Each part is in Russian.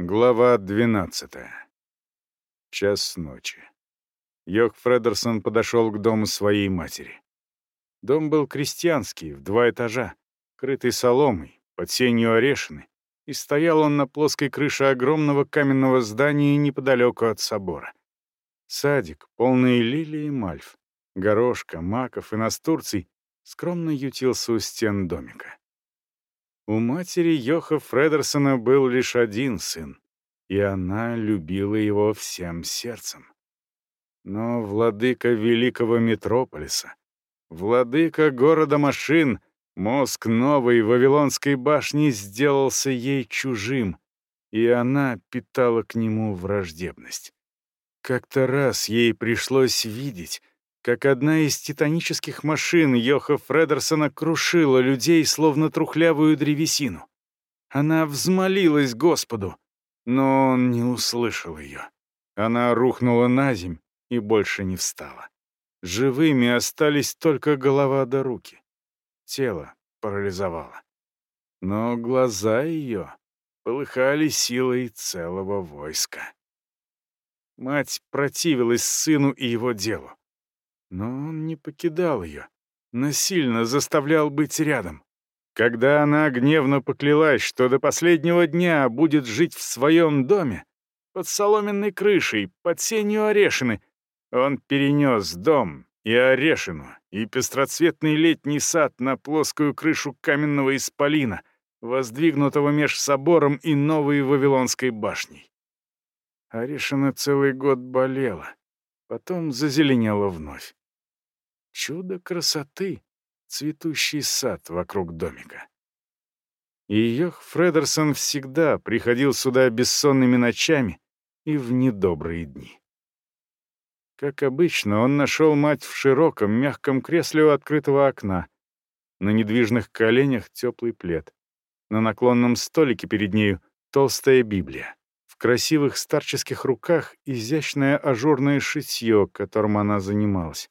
Глава 12. Час ночи. Йох Фредерсон подошел к дому своей матери. Дом был крестьянский, в два этажа, крытый соломой, под сенью орешины, и стоял он на плоской крыше огромного каменного здания неподалеку от собора. Садик, полный лилий и мальв, горошка, маков и настурций, скромно ютился у стен домика. У матери Йоха Фредерсона был лишь один сын, и она любила его всем сердцем. Но владыка великого метрополиса, владыка города машин, мозг новой Вавилонской башни сделался ей чужим, и она питала к нему враждебность. Как-то раз ей пришлось видеть, как одна из титанических машин Йоха Фредерсона крушила людей, словно трухлявую древесину. Она взмолилась Господу, но он не услышал ее. Она рухнула на земь и больше не встала. Живыми остались только голова да руки. Тело парализовало. Но глаза ее полыхали силой целого войска. Мать противилась сыну и его делу. Но он не покидал ее, насильно заставлял быть рядом. Когда она гневно поклялась, что до последнего дня будет жить в своем доме, под соломенной крышей, под сенью орешины, он перенес дом и орешину, и пестроцветный летний сад на плоскую крышу каменного исполина, воздвигнутого меж собором и новой Вавилонской башней. Орешина целый год болела, потом зазеленела вновь. Чудо красоты, цветущий сад вокруг домика. И Йох Фредерсон всегда приходил сюда бессонными ночами и в недобрые дни. Как обычно, он нашел мать в широком, мягком кресле у открытого окна. На недвижных коленях теплый плед. На наклонном столике перед нею толстая Библия. В красивых старческих руках изящное ажурное шитье, которым она занималась.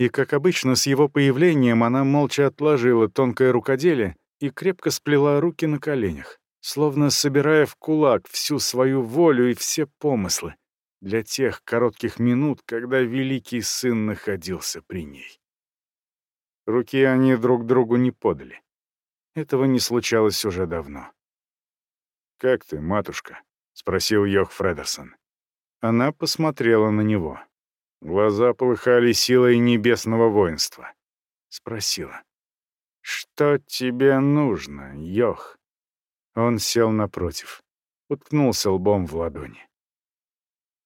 И, как обычно, с его появлением она молча отложила тонкое рукоделие и крепко сплела руки на коленях, словно собирая в кулак всю свою волю и все помыслы для тех коротких минут, когда великий сын находился при ней. Руки они друг другу не подали. Этого не случалось уже давно. «Как ты, матушка?» — спросил Йох Фредерсон. Она посмотрела на него. Глаза полыхали силой небесного воинства. Спросила. «Что тебе нужно, Йох?» Он сел напротив, уткнулся лбом в ладони.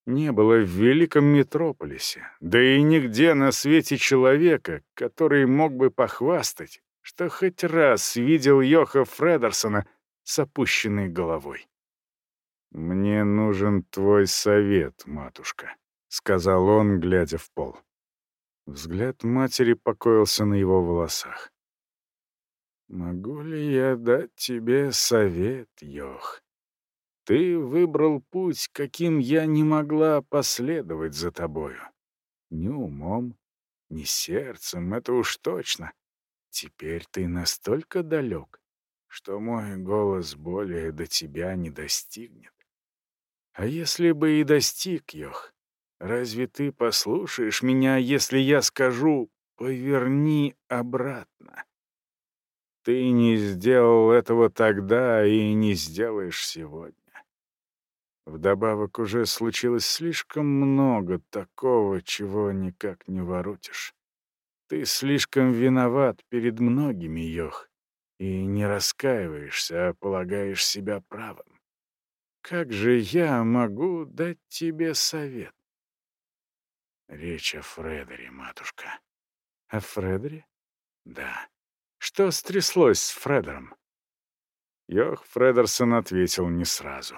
Не было в великом метрополисе, да и нигде на свете человека, который мог бы похвастать, что хоть раз видел Йоха Фредерсона с опущенной головой. «Мне нужен твой совет, матушка», — сказал он, глядя в пол. Взгляд матери покоился на его волосах. «Могу ли я дать тебе совет, Йох? Ты выбрал путь, каким я не могла последовать за тобою. Ни умом, ни сердцем, это уж точно. Теперь ты настолько далек, что мой голос более до тебя не достигнет. А если бы и достиг, Йох, Разве ты послушаешь меня, если я скажу «поверни обратно»? Ты не сделал этого тогда и не сделаешь сегодня. Вдобавок уже случилось слишком много такого, чего никак не воротишь. Ты слишком виноват перед многими, Йох, и не раскаиваешься, а полагаешь себя правым. Как же я могу дать тебе совет? Речь о Фредере, матушка. О Фредере? Да. Что стряслось с Фредером? Йох Фредерсон ответил не сразу.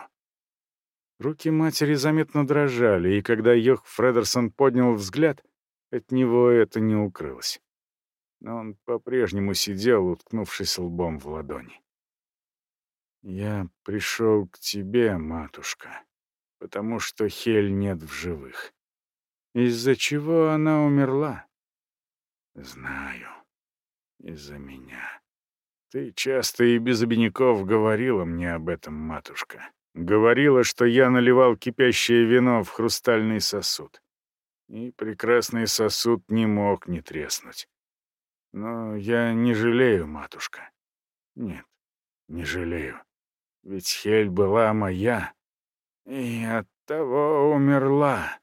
Руки матери заметно дрожали, и когда Йох Фредерсон поднял взгляд, от него это не укрылось. Но он по-прежнему сидел, уткнувшись лбом в ладони. «Я пришел к тебе, матушка, потому что Хель нет в живых. Из-за чего она умерла? Знаю. Из-за меня. Ты часто и без обиняков говорила мне об этом, матушка. Говорила, что я наливал кипящее вино в хрустальный сосуд. И прекрасный сосуд не мог не треснуть. Но я не жалею, матушка. Нет, не жалею. Ведь Хель была моя, и оттого умерла.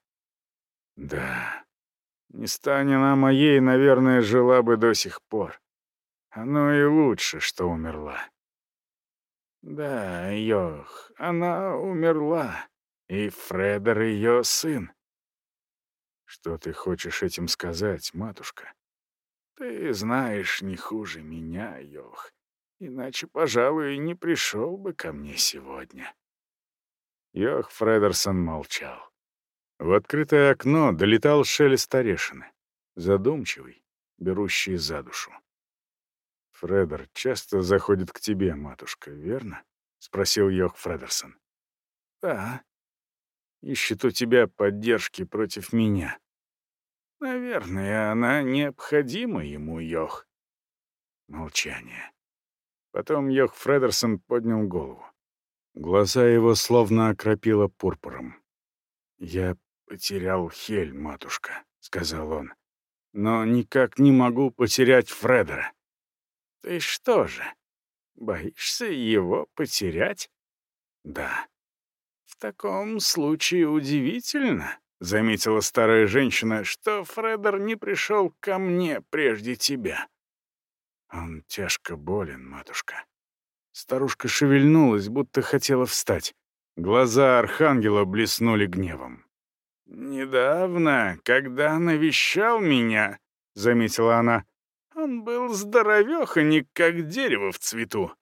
Да, не стань она моей, наверное, жила бы до сих пор. Оно и лучше, что умерла. Да, Йох, она умерла, и Фредер ее сын. Что ты хочешь этим сказать, матушка? Ты знаешь не хуже меня, Йох. Иначе, пожалуй, не пришел бы ко мне сегодня. Йох Фредерсон молчал. В открытое окно долетал шелест орешины, задумчивый, берущий за душу. «Фредер часто заходит к тебе, матушка, верно?» — спросил Йох Фредерсон. «Да. Ищет у тебя поддержки против меня. Наверное, она необходима ему, Йох». Молчание. Потом Йох Фредерсон поднял голову. Глаза его словно окропило пурпуром. «Я потерял Хель, матушка», — сказал он. «Но никак не могу потерять Фредера». «Ты что же, боишься его потерять?» «Да». «В таком случае удивительно», — заметила старая женщина, «что Фредер не пришел ко мне прежде тебя». «Он тяжко болен, матушка». Старушка шевельнулась, будто хотела встать. Глаза архангела блеснули гневом. «Недавно, когда навещал меня», — заметила она, — «он был здоровеханик, как дерево в цвету.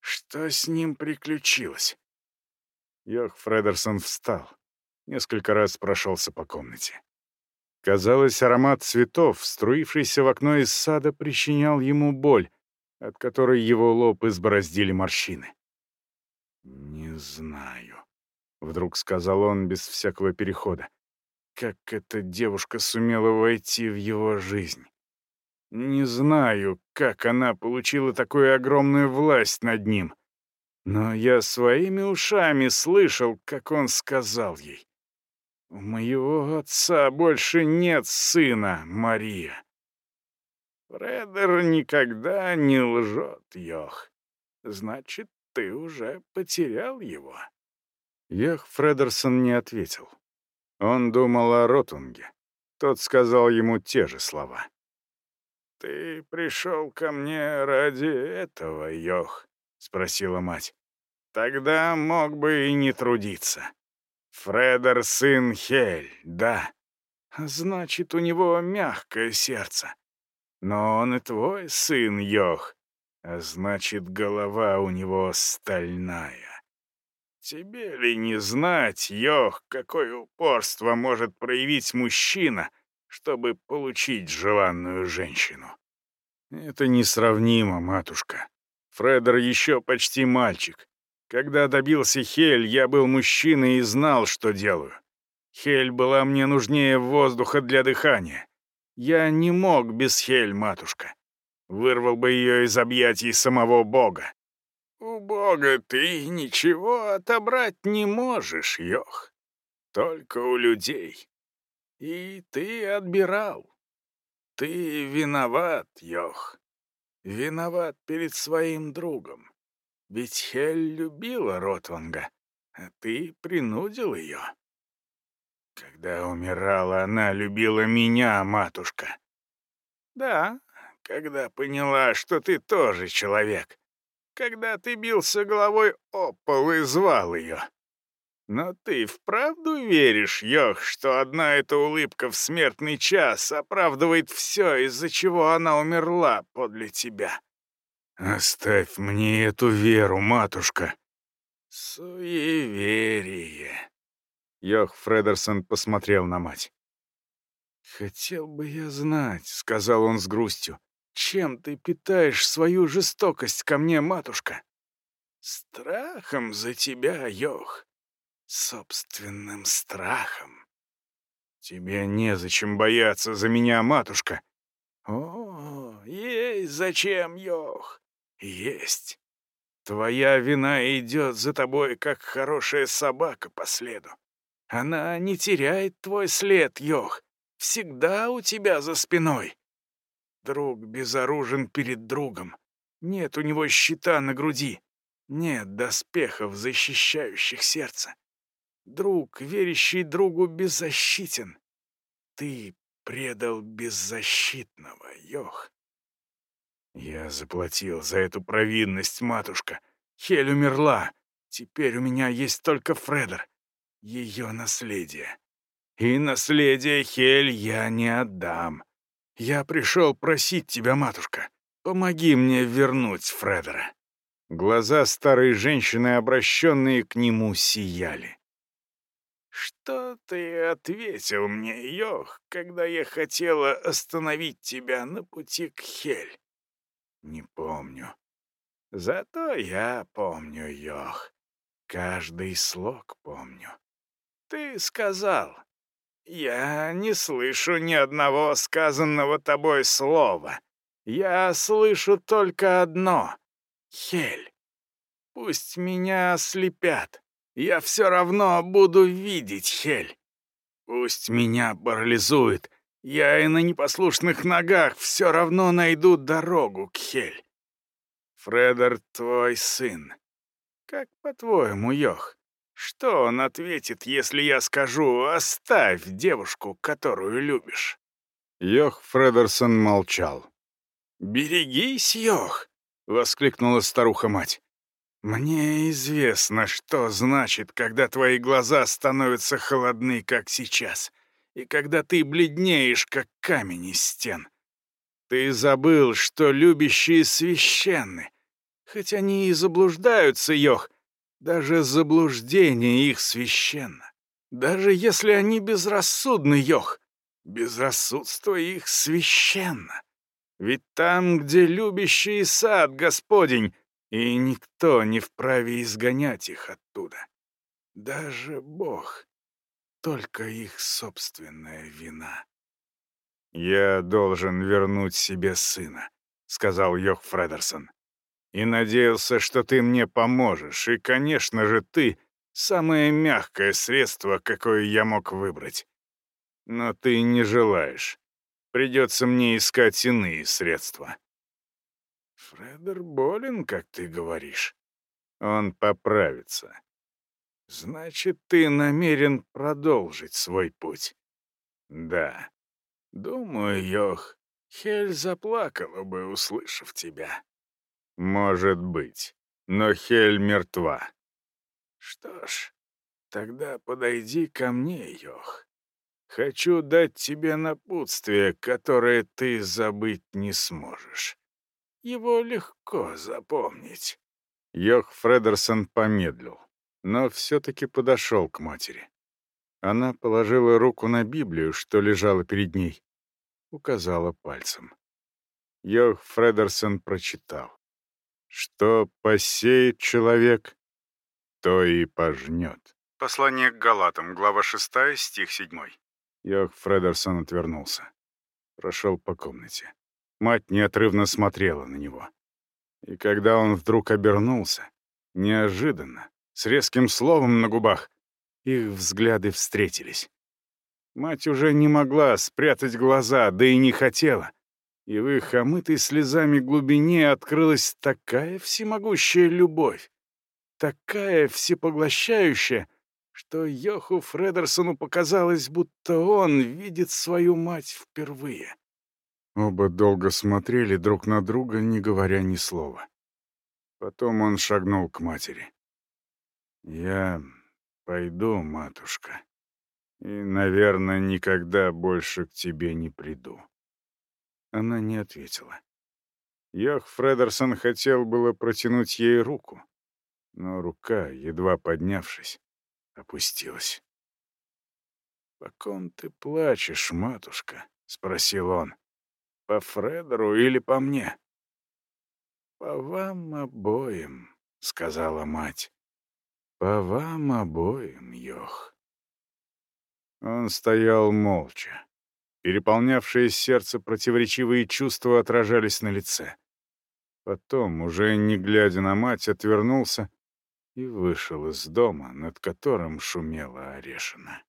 Что с ним приключилось?» Йох Фредерсон встал. Несколько раз прошелся по комнате. Казалось, аромат цветов, струившийся в окно из сада, причинял ему боль, от которой его лоб избороздили морщины. «Не знаю», — вдруг сказал он без всякого перехода, «как эта девушка сумела войти в его жизнь. Не знаю, как она получила такую огромную власть над ним, но я своими ушами слышал, как он сказал ей, «У моего отца больше нет сына, Мария». Фредер никогда не лжет, Йох. Значит, ты уже потерял его. Йох Фредерсон не ответил. Он думал о Ротунге. Тот сказал ему те же слова. «Ты пришел ко мне ради этого, Йох?» — спросила мать. «Тогда мог бы и не трудиться. Фредер сын Хель, да. Значит, у него мягкое сердце. Но он и твой сын, Йох, а значит, голова у него стальная. Тебе ли не знать, Йох, какое упорство может проявить мужчина, чтобы получить желанную женщину? Это несравнимо, матушка. Фредер еще почти мальчик. Когда добился Хель, я был мужчиной и знал, что делаю. Хель была мне нужнее воздуха для дыхания. Я не мог без Хель, матушка. Вырвал бы ее из объятий самого Бога. У Бога ты ничего отобрать не можешь, Йох. Только у людей. И ты отбирал. Ты виноват, Йох. Виноват перед своим другом. Ведь Хель любила Ротванга, а ты принудил ее. Когда умирала, она любила меня, матушка. Да, когда поняла, что ты тоже человек. Когда ты бился головой о пол и звал ее. Но ты вправду веришь, Йох, что одна эта улыбка в смертный час оправдывает все, из-за чего она умерла подле тебя? Оставь мне эту веру, матушка. Суеверие. Йох Фредерсон посмотрел на мать. «Хотел бы я знать», — сказал он с грустью, «чем ты питаешь свою жестокость ко мне, матушка?» «Страхом за тебя, Йох. Собственным страхом. Тебе незачем бояться за меня, матушка». «О, есть зачем, Йох, есть. Твоя вина идет за тобой, как хорошая собака по следу. Она не теряет твой след, Йох. Всегда у тебя за спиной. Друг безоружен перед другом. Нет у него щита на груди. Нет доспехов, защищающих сердце. Друг, верящий другу, беззащитен. Ты предал беззащитного, Йох. Я заплатил за эту провинность, матушка. Хель умерла. Теперь у меня есть только Фредер. Ее наследие. И наследие Хель я не отдам. Я пришел просить тебя, матушка. Помоги мне вернуть Фредера. Глаза старой женщины, обращенные к нему, сияли. «Что ты ответил мне, Йох, когда я хотела остановить тебя на пути к Хель?» «Не помню. Зато я помню, Йох. Каждый слог помню. Ты сказал, я не слышу ни одного сказанного тобой слова. Я слышу только одно — Хель. Пусть меня ослепят, я все равно буду видеть Хель. Пусть меня парализует, я и на непослушных ногах все равно найду дорогу к Хель. Фредер твой сын. Как по-твоему, Йох, что он ответит, если я скажу «оставь девушку, которую любишь»?» Йох Фредерсон молчал. «Берегись, Йох!» — воскликнула старуха-мать. «Мне известно, что значит, когда твои глаза становятся холодны, как сейчас и когда ты бледнеешь, как камень из стен. Ты забыл, что любящие священны. Хоть они и заблуждаются, Йох, даже заблуждение их священно. Даже если они безрассудны, Йох, безрассудство их священно. Ведь там, где любящий сад Господень, и никто не вправе изгонять их оттуда. Даже Бог только их собственная вина. «Я должен вернуть себе сына», — сказал Йох Фредерсон. «И надеялся, что ты мне поможешь, и, конечно же, ты — самое мягкое средство, какое я мог выбрать. Но ты не желаешь. Придется мне искать иные средства». «Фредер болен, как ты говоришь». «Он поправится. Значит, ты намерен продолжить свой путь? Да. Думаю, Йох, Хель заплакала бы, услышав тебя. Может быть. Но Хель мертва. Что ж, тогда подойди ко мне, Йох. Хочу дать тебе напутствие, которое ты забыть не сможешь. Его легко запомнить. Йох Фредерсон помедлил но все-таки подошел к матери. Она положила руку на Библию, что лежала перед ней, указала пальцем. Йох Фредерсон прочитал. «Что посеет человек, то и пожнет». Послание к Галатам, глава 6, стих 7. Йох Фредерсон отвернулся. Прошел по комнате. Мать неотрывно смотрела на него. И когда он вдруг обернулся, неожиданно, с резким словом на губах. Их взгляды встретились. Мать уже не могла спрятать глаза, да и не хотела. И в их омытой слезами глубине открылась такая всемогущая любовь, такая всепоглощающая, что Йоху Фредерсону показалось, будто он видит свою мать впервые. Оба долго смотрели друг на друга, не говоря ни слова. Потом он шагнул к матери. «Я пойду, матушка, и, наверное, никогда больше к тебе не приду». Она не ответила. Йох Фредерсон хотел было протянуть ей руку, но рука, едва поднявшись, опустилась. «По ком ты плачешь, матушка?» — спросил он. «По Фредеру или по мне?» «По вам обоим», — сказала мать. По вам обоим, Йох. Он стоял молча. Переполнявшие сердце противоречивые чувства отражались на лице. Потом, уже не глядя на мать, отвернулся и вышел из дома, над которым шумела Орешина.